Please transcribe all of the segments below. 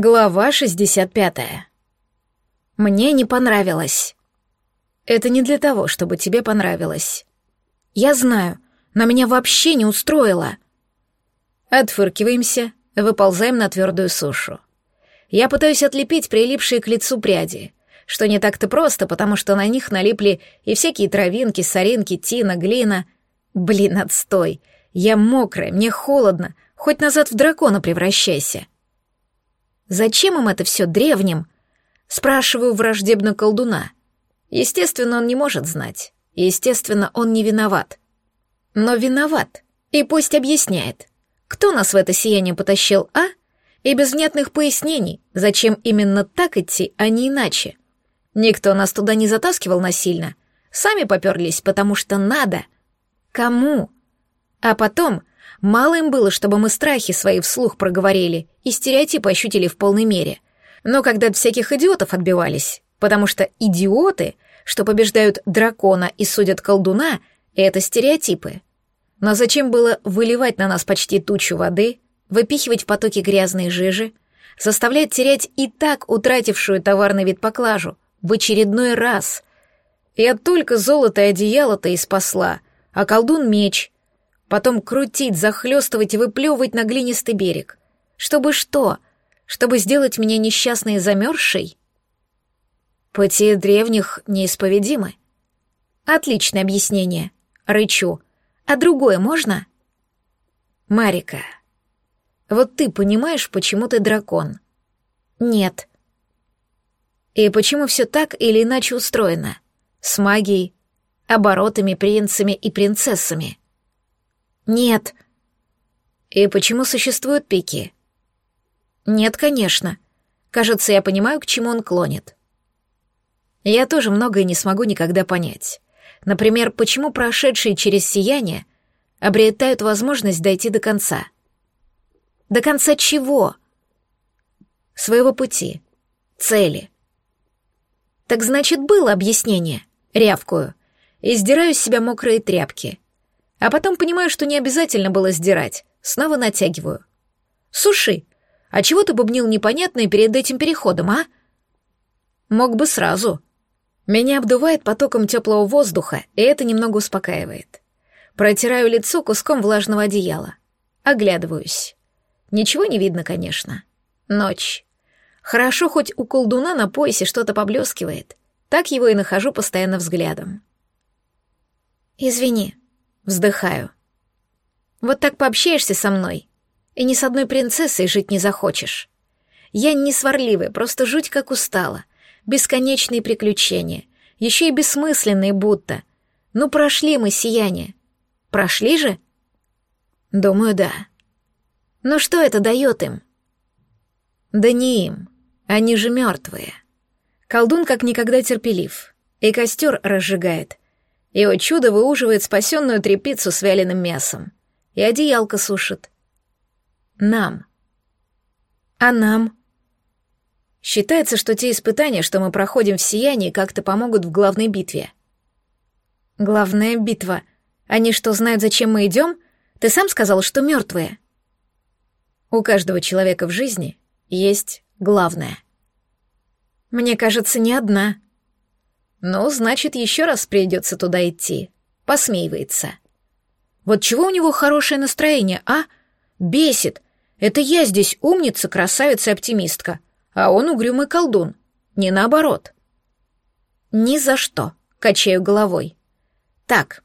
Глава 65. Мне не понравилось. Это не для того, чтобы тебе понравилось. Я знаю, но меня вообще не устроило. Отфыркиваемся, выползаем на твердую сушу. Я пытаюсь отлепить прилипшие к лицу пряди, что не так-то просто, потому что на них налипли и всякие травинки, соринки, тина, глина. Блин, отстой. Я мокрая, мне холодно, хоть назад в дракона превращайся. Зачем им это все древним? Спрашиваю враждебно колдуна. Естественно, он не может знать. Естественно, он не виноват. Но виноват. И пусть объясняет. Кто нас в это сияние потащил, а? И без внятных пояснений, зачем именно так идти, а не иначе. Никто нас туда не затаскивал насильно. Сами поперлись, потому что надо. Кому? А потом Мало им было, чтобы мы страхи свои вслух проговорили и стереотипы ощутили в полной мере. Но когда от всяких идиотов отбивались, потому что идиоты, что побеждают дракона и судят колдуна, это стереотипы. Но зачем было выливать на нас почти тучу воды, выпихивать в потоки грязной жижи, заставлять терять и так утратившую товарный вид поклажу в очередной раз? Я только золото и одеяло-то и спасла, а колдун — меч — потом крутить, захлестывать и выплевывать на глинистый берег. Чтобы что? Чтобы сделать меня несчастной и замерзшей? Пути древних неисповедимы. Отличное объяснение. Рычу. А другое можно? Марика, вот ты понимаешь, почему ты дракон? Нет. И почему все так или иначе устроено? С магией, оборотами, принцами и принцессами. Нет. И почему существуют пики? Нет, конечно. Кажется, я понимаю, к чему он клонит. Я тоже многое не смогу никогда понять. Например, почему прошедшие через сияние обретают возможность дойти до конца. До конца чего? Своего пути, цели. Так значит, было объяснение. Рявкую. И сдираю с себя мокрые тряпки. А потом понимаю, что не обязательно было сдирать. Снова натягиваю. «Суши, а чего ты бубнил непонятное перед этим переходом, а?» «Мог бы сразу». Меня обдувает потоком теплого воздуха, и это немного успокаивает. Протираю лицо куском влажного одеяла. Оглядываюсь. Ничего не видно, конечно. Ночь. Хорошо, хоть у колдуна на поясе что-то поблескивает. Так его и нахожу постоянно взглядом. «Извини», Вздыхаю. Вот так пообщаешься со мной, и ни с одной принцессой жить не захочешь. Я не сварливая, просто жуть как устала. Бесконечные приключения, еще и бессмысленные будто. Ну, прошли мы сияние. Прошли же? Думаю, да. Но что это дает им? Да не им. Они же мертвые. Колдун как никогда терпелив. И костер разжигает, и, о чудо, выуживает спасенную трепицу с вяленым мясом. И одеялко сушит. Нам. А нам? Считается, что те испытания, что мы проходим в сиянии, как-то помогут в главной битве. Главная битва. Они что, знают, зачем мы идем? Ты сам сказал, что мертвые. У каждого человека в жизни есть главное. Мне кажется, не одна — ну, значит, еще раз придется туда идти. Посмеивается. Вот чего у него хорошее настроение, а? Бесит. Это я здесь умница, красавица оптимистка, а он угрюмый колдун. Не наоборот. Ни за что, качаю головой. Так,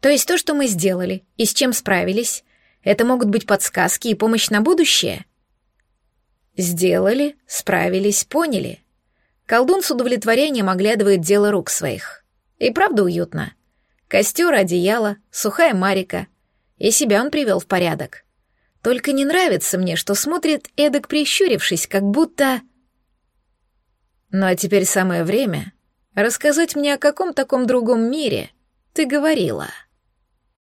то есть то, что мы сделали и с чем справились, это могут быть подсказки и помощь на будущее? Сделали, справились, поняли — Колдун с удовлетворением оглядывает дело рук своих. И правда уютно. Костер, одеяло, сухая марика. И себя он привел в порядок. Только не нравится мне, что смотрит эдак прищурившись, как будто... Ну а теперь самое время рассказать мне о каком таком другом мире ты говорила.